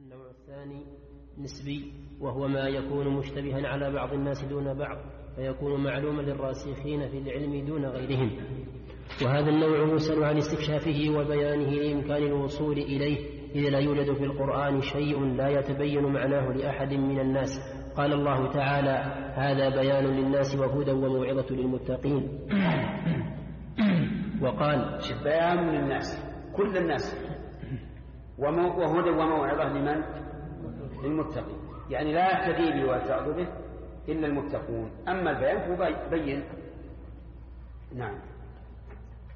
النوع الثاني نسبي وهو ما يكون مشتبها على بعض الناس دون بعض فيكون معلوما للراسخين في العلم دون غيرهم. وهذا النوع يسأل عن استكشافه وبيانه لإمكان الوصول إليه إذ لا يوجد في القرآن شيء لا يتبين معناه لأحد من الناس. قال الله تعالى هذا بيان للناس وهدى وموعظة للمتقين. وقال بيان للناس كل الناس. وهدى وموعظة لمن؟ للمتقين. يعني لا يهتدي به ويتعظ به إلا المتقون. أما البيان فهو بين. نعم.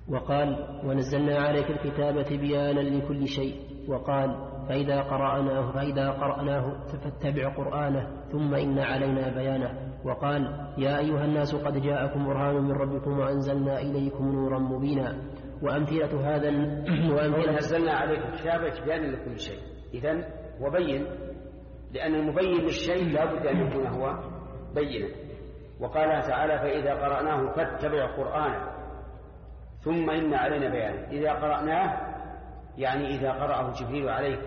وقال ونزلنا عليك الكتاب تبيانا لكل شيء. وقال فإذا قرأناه فإذا قرأناه فاتبع قرآنه ثم إن علينا بيانه. وقال يا أيها الناس قد جاءكم برهان من ربكم وأنزلنا إليكم نورا مبينا. وأمثلة هذا وأمثلة نزلنا عليك الكتاب تبيانا لكل شيء. إذا وبين لأن المبين للشيء لا بد أن يكون هو بينا وقال تعالى فإذا قرأناه فاتبع قرآنه ثم إن علينا بيانه. إذا قرأناه يعني إذا قرأه جبريل عليك.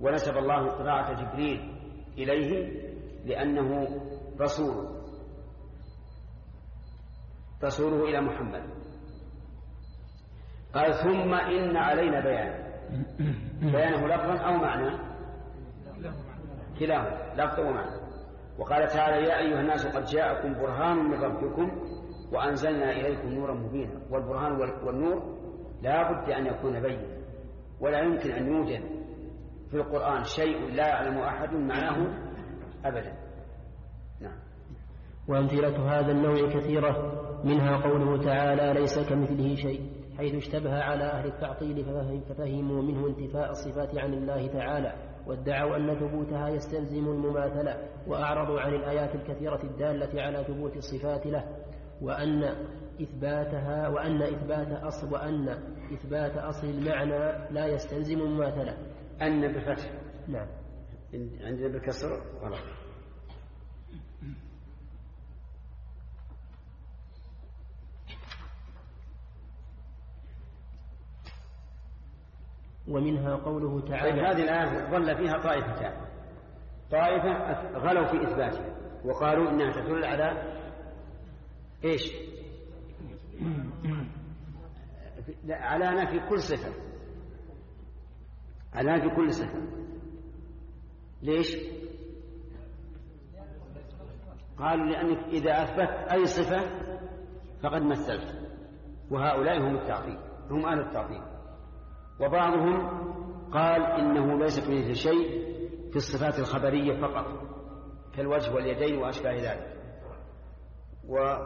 ونسب الله قراءة جبريل إليه لأنه رسول. رسوله إلى محمد. قال ثم إن علينا بيان. بيانه لفظا أو معنى؟ كلاهما لفظ ومعنى وقال تعالى يا أيها الناس قد جاءكم برهان من ربكم وأنزلنا إليكم نورا مبينا. والبرهان والنور لا بد أن يكون بينا ولا يمكن أن يوجد في القرآن شيء لا يعلم أحد معناه أبدا. نعم. وأمثلة هذا النوع كثيرة منها قوله تعالى ليس كمثله شيء. حيث اشتبه على أهل التعطيل ففهموا منه انتفاء الصفات عن الله تعالى وادعوا أن ثبوتها يستلزم المماثلة وأعرضوا عن الآيات الكثيرة الدالة على ثبوت الصفات له وأن إثباتها وأن إثبات أصل وأن إثبات أصل المعنى لا يستلزم مماثلة أن بفتح. نعم. عندنا بالكسر؟ غلط. ومنها قوله تعالى طيب هذه الآية ظل فيها طائفتان. طائفة غلوا في إثباتها وقالوا إنها تدل على إيش؟ على نفي كل صفة. على نفي كل صفة. ليش؟ قالوا لأنك إذا أثبت أي صفة فقد مثلت. وهؤلاء هم التعطيل هم أهل التعطيل. وبعضهم قال إنه ليس كمثل شيء في الصفات الخبرية فقط كالوجه واليدين وأشباه ذلك. و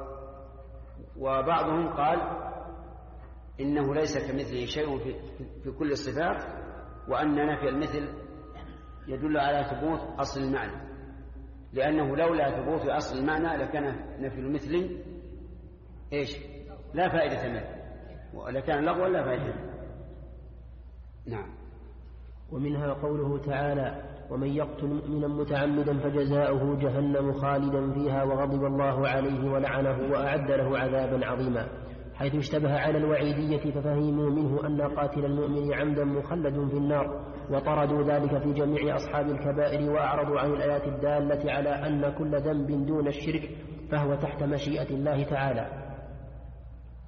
وبعضهم قال إنه ليس كمثله شيء في, في كل الصفات وأن نفي المثل يدل على ثبوت أصل المعنى. لأنه لولا ثبوت أصل المعنى لكان نفي المثل إيش؟ لا فائدة منه. ولكان لغوا لا فائدة منه. نعم. ومنها قوله تعالى ومن يقتل مؤمنا متعمدا فجزاؤه جهنم خالدا فيها وغضب الله عليه ولعنه وأعد له عذابا عظيما. حيث اشتبه على الوعيدية ففهموا منه أن قاتل المؤمن عمدا مخلد في النار وطردوا ذلك في جميع أصحاب الكبائر وأعرضوا عن الآيات الدالة على أن كل ذنب دون الشرك فهو تحت مشيئة الله تعالى.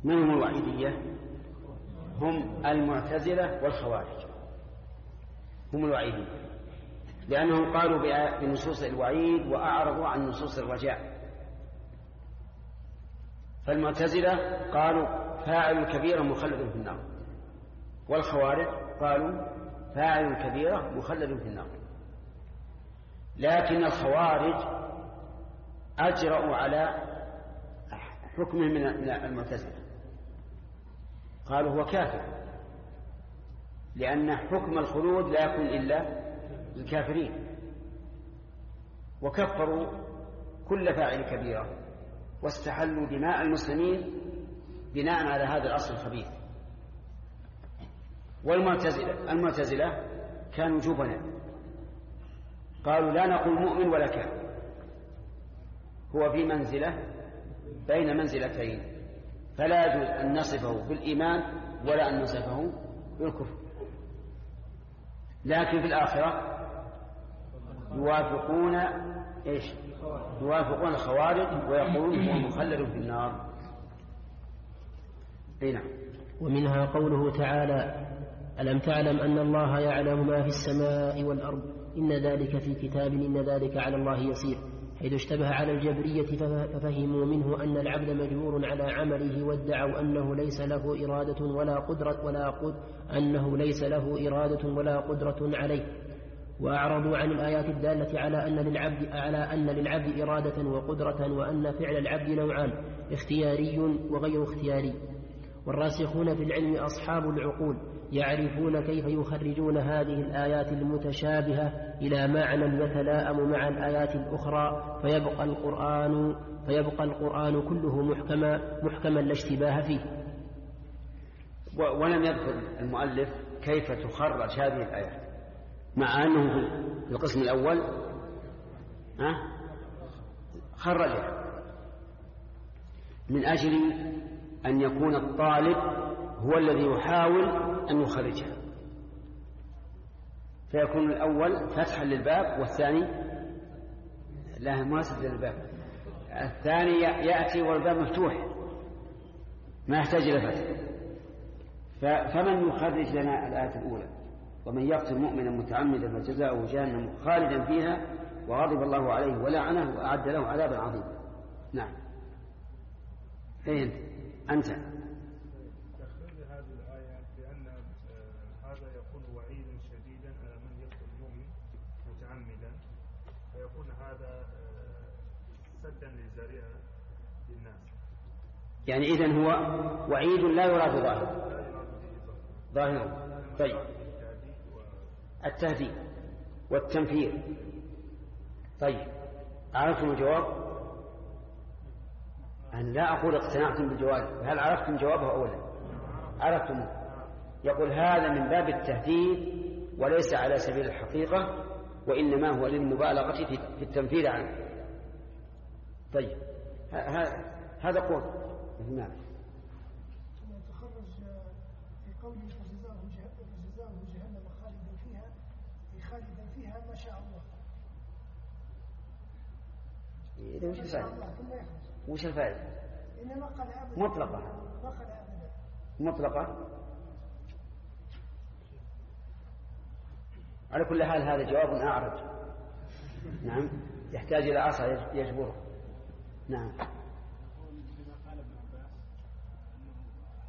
من هم الوعيدية؟ هم المعتزلة والخوارج. هم الوعيدية لأنهم قالوا بنصوص الوعيد وأعرضوا عن نصوص الرجاء. فالمعتزلة قالوا فاعل كبيرة مخلد في النار. والخوارج قالوا فاعل كبيرة مخلد في النار. لكن الخوارج أجرأوا على حكمه من المعتزلة. قالوا هو كافر. لأن حكم الخلود لا يكون إلا الكافرين. وكفروا كل فاعل كبيرة. واستحلوا دماء المسلمين بناء على هذا الأصل الخبيث. والمعتزلة المعتزلة كانوا جبنا. قالوا لا نقول مؤمن ولا كافر. هو في منزلة بين منزلتين. فلا يجوز أن نصفه بالإيمان ولا أن نصفه بالكفر لكن في الآخرة يوافقون إيش؟ يوافقون الخوارج ويقولون هو مخلد في النار. أي نعم. ومنها قوله تعالى: ألم تعلم أن الله يعلم ما في السماء والأرض إن ذلك في كتاب إن ذلك على الله يسير حيث اشتبه على الجبرية ففهموا منه أن العبد مجبور على عمله وادعوا أنه ليس له إرادة ولا قدرة ولا قد أنه ليس له إرادة ولا قدرة عليه. وأعرضوا عن الآيات الدالة على أن للعبد على أن للعبد إرادة وقدرة وأن فعل العبد نوعان اختياري وغير اختياري. والراسخون في العلم أصحاب العقول يعرفون كيف يخرجون هذه الآيات المتشابهة إلى معنى يتلاءم مع الآيات الأخرى فيبقى القرآن فيبقى القرآن كله محكما محكما لا اشتباه فيه. ولم يذكر المؤلف كيف تخرج هذه الآيات مع أنه في القسم الأول ها خرجها من أجل أن يكون الطالب هو الذي يحاول أن يخرجها فيكون الأول فتحا للباب والثاني لا ما للباب الثاني يأتي والباب مفتوح ما يحتاج إلى فتح. فمن يخرج لنا الآية الأولى؟ ومن يقتل مؤمنا متعمدا فجزاؤه جهنم خالدا فيها وغضب الله عليه ولعنه وأعد له عذابا عظيما. نعم. فين أنت. هذه الآية بأن هذا يكون وعيدا شديدا على من يقتل المؤمن متعمدا فيكون هذا سدا للذريعة للناس. يعني إذن هو وعيد لا يراد ظاهر. ظاهر. طيب. التهديد والتنفير. طيب. عرفتم الجواب؟ أنا لا أقول اقتنعتم بالجواب هل عرفتم جوابه أولا؟ عرفتم. يقول هذا من باب التهديد وليس على سبيل الحقيقة وإنما هو للمبالغة في التنفير عنه. طيب هذا قول. نعم. تخرج في قوله فجزاؤه جهنم خالدا فيها خالدا فيها ما شاء الله. إذا وش الفائدة؟ وش الفائدة؟ إنما قال أبدا مطلقة. مطلقة. على كل حال هذا جواب أعرج. نعم. يحتاج إلى عصا يجبره. نعم. بما قال ابن عباس انه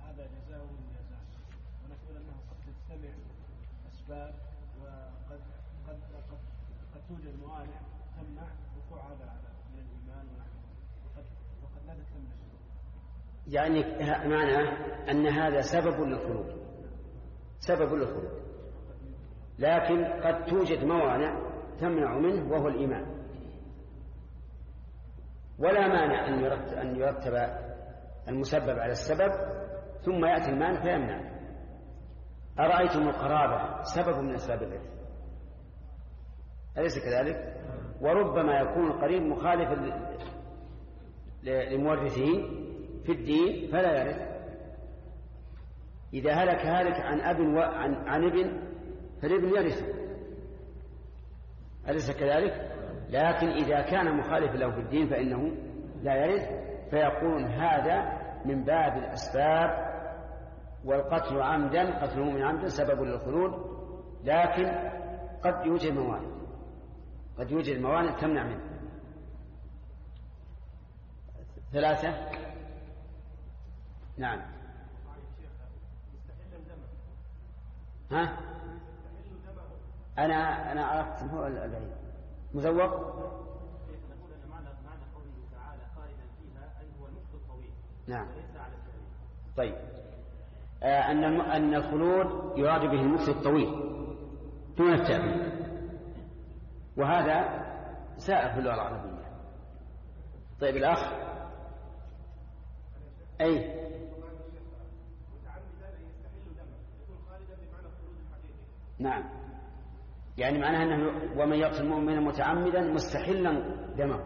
هذا جزاء من جزاء. ونقول إنه قد تجتمع اسباب وقد قد قد قد توجد موانع تمنع وقوع هذا من الايمان ونحوه وقد وقد لا تكتمل الشروط يعني معنى أن هذا سبب للخلود سبب للخلود لكن قد توجد موانع تمنع منه وهو الإيمان. ولا مانع أن يرتب, أن يرتب المسبب على السبب ثم يأتي المانع فيمنع. أرأيتم القرابة؟ سبب من أسباب الإرث أليس كذلك؟ وربما يكون القريب مخالفا لمورثه. في الدين فلا يرث إذا هلك هالك عن أب وعن عن ابن فالابن يرث أليس كذلك؟ لكن إذا كان مخالفا له في الدين فإنه لا يرث. فيقول هذا من باب الأسباب والقتل عمدا قتله من عمدا سبب للخلود لكن قد يوجد موانع. قد يوجد موانع تمنع منه. ثلاثة نعم. ها؟ أنا أنا عرفت هو البعيد مزوق نعم. طيب. آه أن أن الخلود يراد به المكث الطويل دون التأبيد وهذا سائر في اللغة العربية. طيب الأخ؟ أي؟ نعم. يعني معناها أنه ومن يقتل مؤمنا متعمدا مستحلا دمه.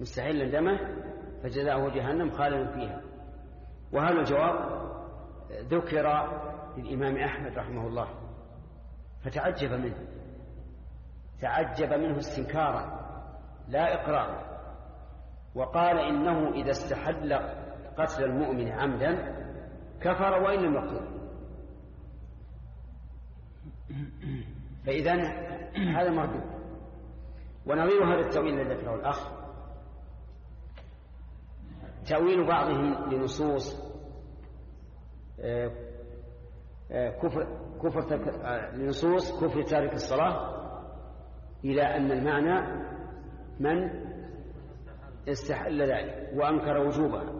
مستحلا دمه فجزاؤه جهنم خالدا فيها. وهذا الجواب ذكر للإمام أحمد رحمه الله. فتعجب منه. تعجب منه استنكارا. لا إقرارا وقال إنه إذا استحل قتل المؤمن عمدا كفر وإن لم يقتله فإذا هذا مردود ونظير هذا التأويل الذي ذكره الأخ. تأويل بعضهم لنصوص آه، آه، كفر كفر آه، لنصوص كفر تارك الصلاة إلى أن المعنى من؟ استحل ذلك وأنكر وجوبها.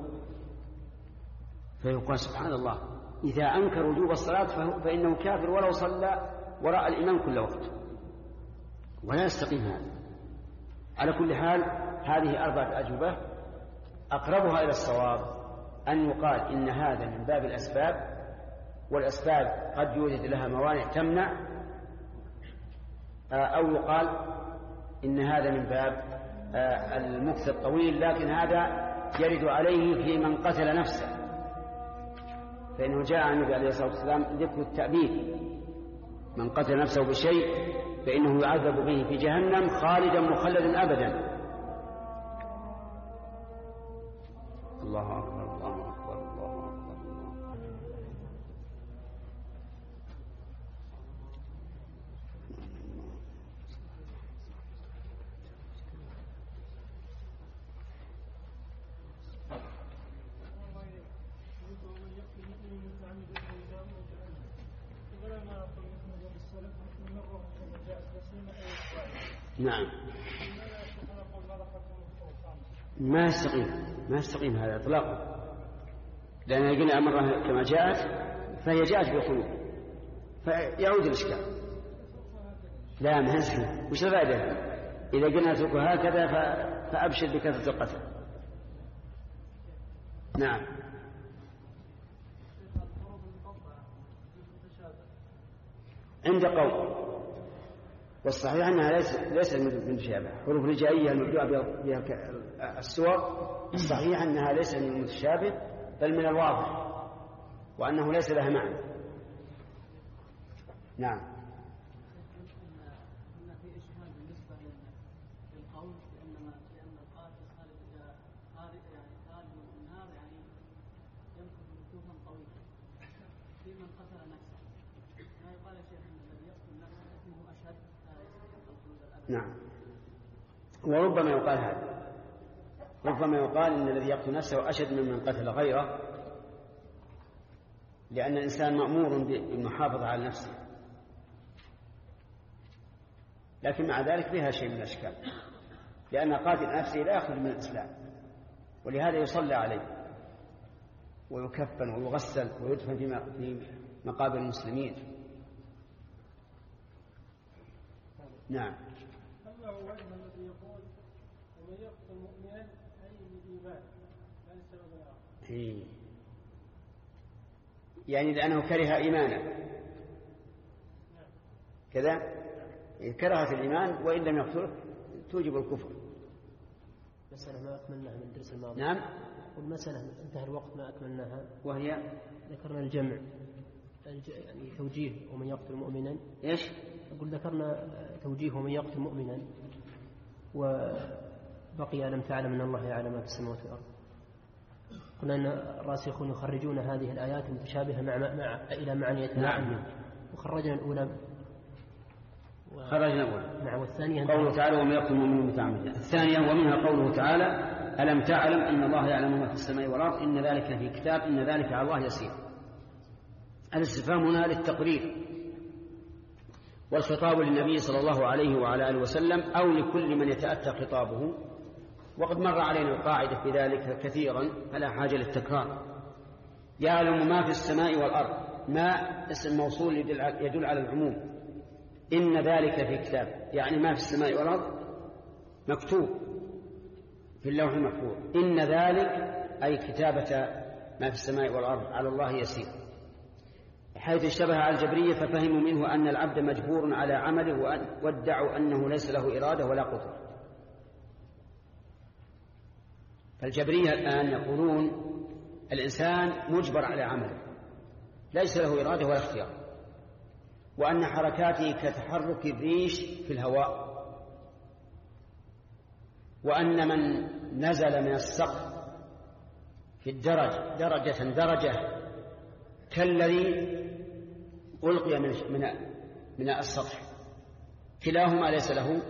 فيقال سبحان الله إذا أنكر وجوب الصلاة فإنه كافر ولو صلى وراء الإمام كل وقت. ولا يستقيم هذا. على كل حال هذه أربعة أجوبة. أقربها إلى الصواب أن يقال إن هذا من باب الأسباب والأسباب قد يوجد لها موانع تمنع. آه، أو يقال إن هذا من باب آه، المكث الطويل لكن هذا يرد عليه في من قتل نفسه. فإنه جاء عن النبي عليه الصلاة والسلام ذكر التأبيد. من قتل نفسه بشيء فإنه يعذب به في جهنم خالدا مخلدا أبدا. الله أكبر. نعم. ما يستقيم ما يستقيم هذا اطلاقا. لأن قلنا مره كما جاءت فهي جاءت بالخلود. فيعود الإشكال. لا يصح وش الفائدة إذا قلنا اتركه هكذا فأبشر بكثره القتل نعم. عند قوم. والصحيح أنها ليس ليس من متشابه حروف الهجائية المبدوءة بها السور. الصحيح أنها ليس من المتشابه بل من الواضح وأنه ليس لها معنى. نعم. نعم. وربما يقال هذا. ربما يقال إن الذي يقتل نفسه أشد ممن قتل غيره لأن الإنسان مأمور بالمحافظة على نفسه. لكن مع ذلك فيها شيء من الأشكال. لأن قاتل نفسه لا يخرج من الإسلام ولهذا يصلى عليه ويكفن ويغسل ويدفن في مقابر المسلمين. نعم. هو الذي يقول ومن يقتل مؤمنا أي بالإيمان لا لسبب آخر إيه. يعني لأنه كره إيمانه. كذا؟ كرهت الإيمان وإن لم يقتله توجب الكفر. مسألة ما أكملناها من الدرس الماضي. نعم. والمسألة انتهى الوقت ما أكملناها وهي؟ ذكرنا الجمع. يعني توجيه ومن يقتل مؤمنا. إيش؟ أقول ذكرنا توجيه ومن يقتل مؤمنا. وبقي ألم تعلم أن الله يعلم ما في السماوات والأرض. قلنا أن الراسخون يخرجون هذه الآيات المتشابهة مع, مع إلى معنى نعم. وخرجنا الأولى. و... خرجنا الأولى. نعم والثانية قوله تعالى ومن يقتل مؤمنا متعمدا. الثانية ومنها قوله تعالى ألم تعلم أن الله يعلم ما في السماء والأرض؟ إن ذلك في كتاب إن ذلك على الله يسير. الاستفهام هنا للتقرير. والخطاب للنبي صلى الله عليه وعلى آله وسلم أو لكل من يتأتى خطابه. وقد مر علينا القاعدة في ذلك كثيرا فلا حاجة للتكرار. يعلم ما في السماء والأرض ما اسم موصول يدل على العموم. إن ذلك في كتاب يعني ما في السماء والأرض مكتوب في اللوح المحفوظ. إن ذلك أي كتابة ما في السماء والأرض على الله يسير. حيث اشتبه على الجبرية ففهموا منه أن العبد مجبور على عمله وادعوا أنه ليس له إرادة ولا قدرة. فالجبرية الآن يقولون الإنسان مجبر على عمله ليس له إرادة ولا اختيار وأن حركاته كتحرك الريش في الهواء وأن من نزل من السقف في الدرج درجة درجة كالذي ألقي من من من السطح. كلاهما ليس له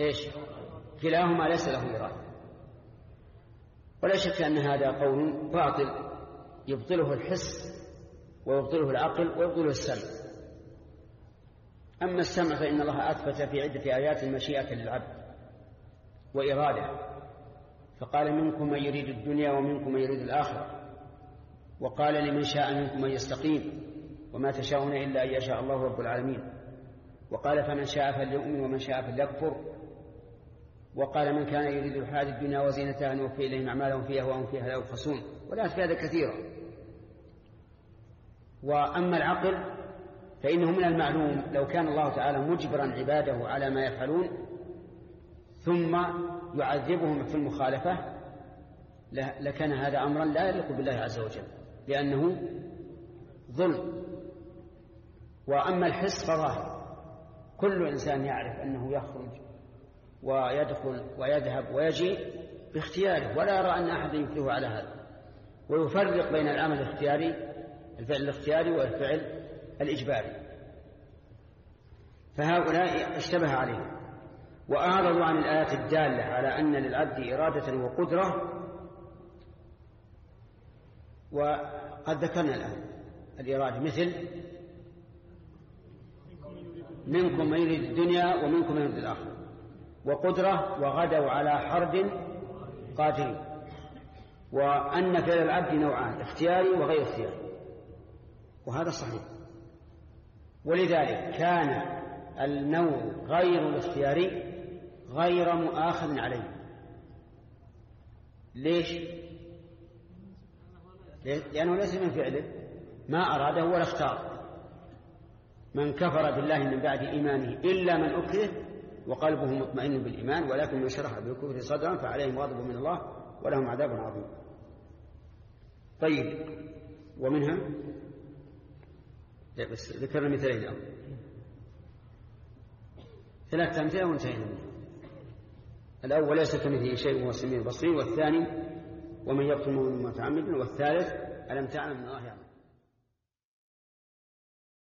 إيش؟ كلاهما ليس له إرادة ولا شك أن هذا قول باطل. يبطله الحس ويبطله العقل ويبطله السمع. أما السمع فإن الله أثبت في عدة آيات المشيئة للعبد وإرادة. فقال منكم من يريد الدنيا ومنكم من يريد الآخرة. وقال لمن شاء منكم من يستقيم. وما تشاءون إلا أن يشاء الله رب العالمين. وقال فمن شاء فليؤمن ومن شاء فليكفر. وقال من كان يريد الحياة الدنيا وزينتها نوفي إليهم أعمالهم فيها وهم فيها لا يبخسون. ولا في هذا كثيرا وأما العقل فإنه من المعلوم لو كان الله تعالى مجبرا عباده على ما يفعلون ثم يعذبهم في المخالفة لكان هذا أمرا لا يليق بالله عز وجل لأنه ظلم. وأما الحس فظاهر. كل إنسان يعرف أنه يخرج ويدخل ويذهب ويجيء باختياره ولا يرى أن أحد يكره على هذا. ويفرق بين العمل الاختياري الفعل الاختياري والفعل الإجباري. فهؤلاء اشتبه عليهم. وأعرضوا عن الآيات الدالة على أن للعبد إرادة وقدرة. وقد ذكرنا الآن الإرادة مثل منكم من يريد الدنيا ومنكم من يريد الآخرة. وقدرة وغدوا على حرب قادرين. وأن فعل العبد نوعان اختياري وغير اختياري. وهذا صحيح. ولذلك كان النوع غير الاختياري غير مؤاخذ عليه. ليش؟ لأنه ليس من فعله. ما أراده ولا اختار. من كفر بالله من بعد إيمانه إلا من أكره وقلبه مطمئن بالإيمان ولكن من شرح بالكفر صدرا فعليهم غضب من الله ولهم عذاب عظيم. طيب ومنها؟ بس ذكرنا مثلين أو ثلاثة أمثلة وانتهينا منها. الأول ليس كمثله شيء وهو السميع البصير والثاني ومن يقتل مؤمنا متعمدا والثالث ألم تعلم أن الله